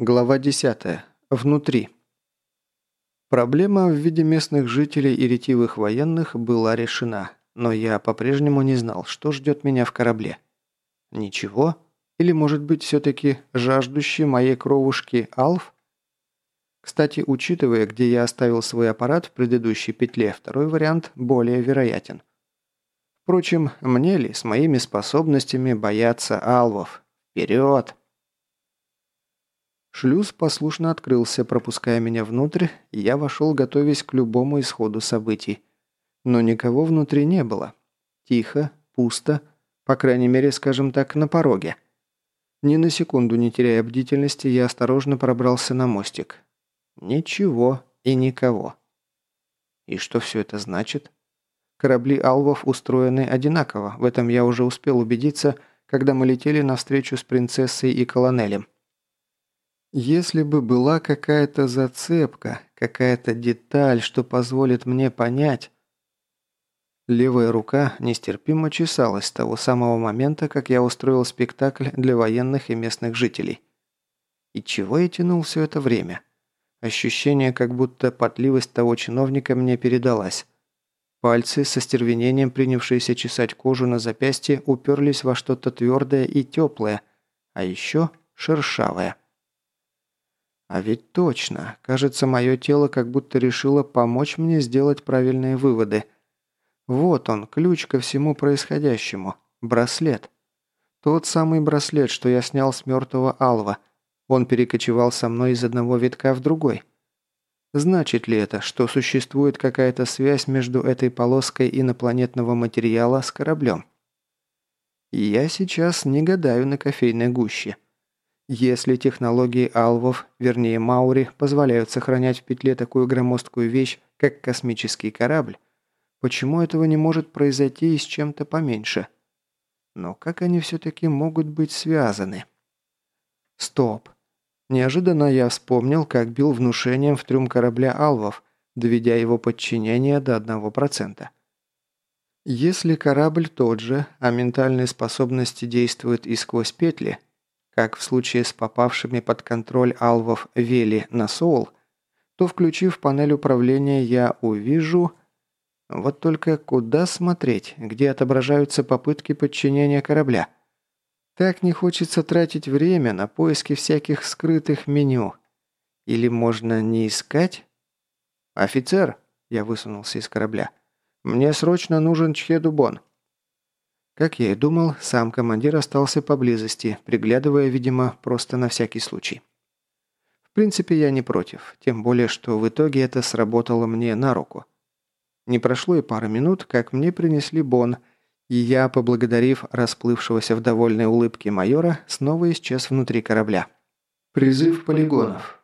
Глава 10. Внутри. Проблема в виде местных жителей и ретивых военных была решена, но я по-прежнему не знал, что ждет меня в корабле. Ничего? Или, может быть, все-таки жаждущий моей кровушки Алф? Кстати, учитывая, где я оставил свой аппарат в предыдущей петле, второй вариант более вероятен. Впрочем, мне ли с моими способностями бояться алвов? Вперед! Шлюз послушно открылся, пропуская меня внутрь, и я вошел, готовясь к любому исходу событий. Но никого внутри не было. Тихо, пусто, по крайней мере, скажем так, на пороге. Ни на секунду не теряя бдительности, я осторожно пробрался на мостик. Ничего и никого. И что все это значит? Корабли Алвов устроены одинаково, в этом я уже успел убедиться, когда мы летели навстречу с принцессой и колонелем. Если бы была какая-то зацепка, какая-то деталь, что позволит мне понять... Левая рука нестерпимо чесалась с того самого момента, как я устроил спектакль для военных и местных жителей. И чего я тянул все это время? Ощущение, как будто потливость того чиновника мне передалась. Пальцы, со стервенением принявшиеся чесать кожу на запястье, уперлись во что-то твердое и теплое, а еще шершавое. А ведь точно, кажется, мое тело как будто решило помочь мне сделать правильные выводы. Вот он, ключ ко всему происходящему. Браслет. Тот самый браслет, что я снял с мертвого Алва. Он перекочевал со мной из одного витка в другой. Значит ли это, что существует какая-то связь между этой полоской инопланетного материала с кораблем? Я сейчас не гадаю на кофейной гуще. Если технологии алвов, вернее маури, позволяют сохранять в петле такую громоздкую вещь, как космический корабль, почему этого не может произойти и с чем-то поменьше? Но как они все-таки могут быть связаны? Стоп. Неожиданно я вспомнил, как бил внушением в трюм корабля алвов, доведя его подчинение до 1%. Если корабль тот же, а ментальные способности действуют и сквозь петли, как в случае с попавшими под контроль алвов Вели на Соул, то, включив панель управления, я увижу... Вот только куда смотреть, где отображаются попытки подчинения корабля? Так не хочется тратить время на поиски всяких скрытых меню. Или можно не искать? «Офицер!» – я высунулся из корабля. «Мне срочно нужен Чхедубон». Как я и думал, сам командир остался поблизости, приглядывая, видимо, просто на всякий случай. В принципе, я не против, тем более, что в итоге это сработало мне на руку. Не прошло и пары минут, как мне принесли бон, и я, поблагодарив расплывшегося в довольной улыбке майора, снова исчез внутри корабля. Призыв полигонов.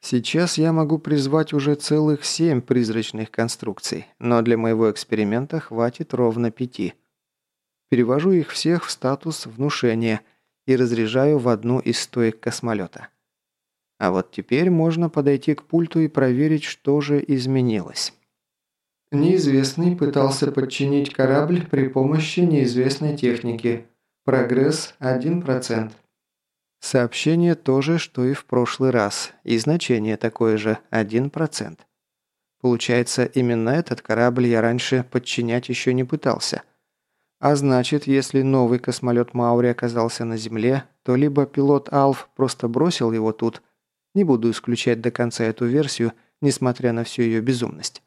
Сейчас я могу призвать уже целых семь призрачных конструкций, но для моего эксперимента хватит ровно пяти – Перевожу их всех в статус внушения и разряжаю в одну из стоек космолета. А вот теперь можно подойти к пульту и проверить, что же изменилось. Неизвестный пытался подчинить корабль при помощи неизвестной техники. Прогресс 1%. Сообщение то же, что и в прошлый раз, и значение такое же – 1%. Получается, именно этот корабль я раньше подчинять еще не пытался – а значит, если новый космолет Маури оказался на Земле, то либо пилот Алф просто бросил его тут, не буду исключать до конца эту версию, несмотря на всю ее безумность.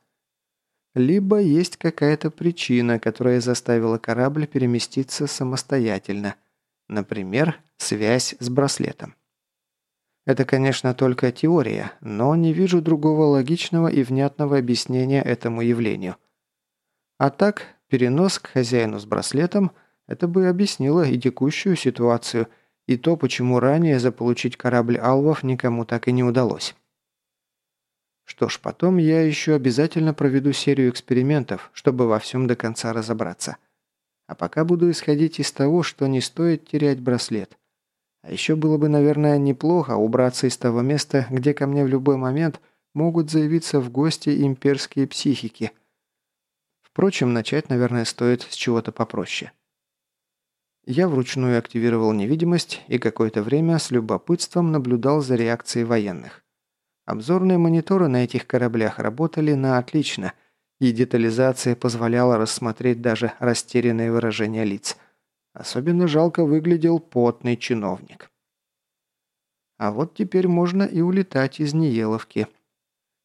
Либо есть какая-то причина, которая заставила корабль переместиться самостоятельно. Например, связь с браслетом. Это, конечно, только теория, но не вижу другого логичного и внятного объяснения этому явлению. А так, Перенос к хозяину с браслетом – это бы объяснило и текущую ситуацию, и то, почему ранее заполучить корабль Алвов никому так и не удалось. Что ж, потом я еще обязательно проведу серию экспериментов, чтобы во всем до конца разобраться. А пока буду исходить из того, что не стоит терять браслет. А еще было бы, наверное, неплохо убраться из того места, где ко мне в любой момент могут заявиться в гости имперские психики – Впрочем, начать, наверное, стоит с чего-то попроще. Я вручную активировал невидимость и какое-то время с любопытством наблюдал за реакцией военных. Обзорные мониторы на этих кораблях работали на отлично, и детализация позволяла рассмотреть даже растерянные выражения лиц. Особенно жалко выглядел потный чиновник. А вот теперь можно и улетать из Ниеловки.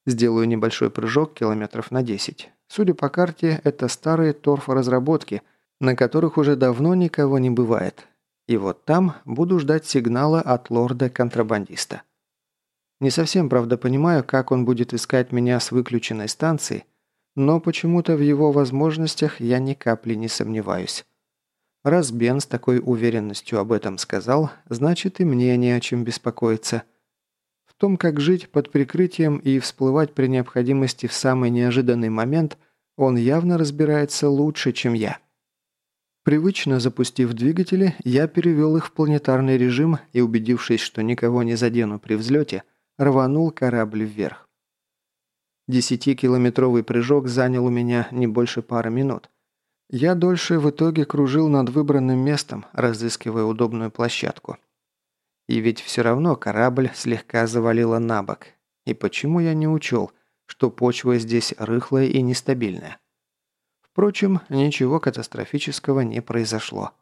Сделаю небольшой прыжок километров на 10. Судя по карте, это старые торфоразработки, на которых уже давно никого не бывает. И вот там буду ждать сигнала от лорда-контрабандиста. Не совсем, правда, понимаю, как он будет искать меня с выключенной станции, но почему-то в его возможностях я ни капли не сомневаюсь. Раз Бен с такой уверенностью об этом сказал, значит и мне не о чем беспокоиться. В том, как жить под прикрытием и всплывать при необходимости в самый неожиданный момент, он явно разбирается лучше, чем я. Привычно запустив двигатели, я перевел их в планетарный режим и, убедившись, что никого не задену при взлете, рванул корабль вверх. Десятикилометровый прыжок занял у меня не больше пары минут. Я дольше в итоге кружил над выбранным местом, разыскивая удобную площадку. И ведь все равно корабль слегка завалило на бок. И почему я не учел, что почва здесь рыхлая и нестабильная? Впрочем, ничего катастрофического не произошло.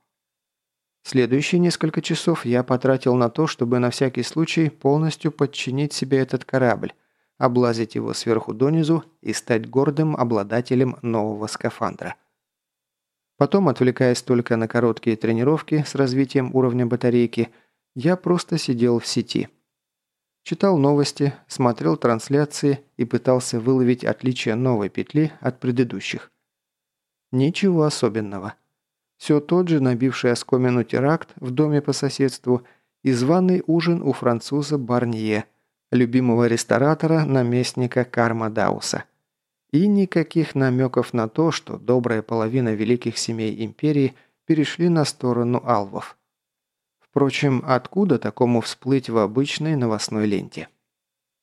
Следующие несколько часов я потратил на то, чтобы на всякий случай полностью подчинить себе этот корабль, облазить его сверху донизу и стать гордым обладателем нового скафандра. Потом, отвлекаясь только на короткие тренировки с развитием уровня батарейки, я просто сидел в сети. Читал новости, смотрел трансляции и пытался выловить отличия новой петли от предыдущих. Ничего особенного. Все тот же набивший оскомину теракт в доме по соседству и званый ужин у француза Барнье, любимого ресторатора, наместника Карма Дауса. И никаких намеков на то, что добрая половина великих семей империи перешли на сторону алвов. Впрочем, откуда такому всплыть в обычной новостной ленте?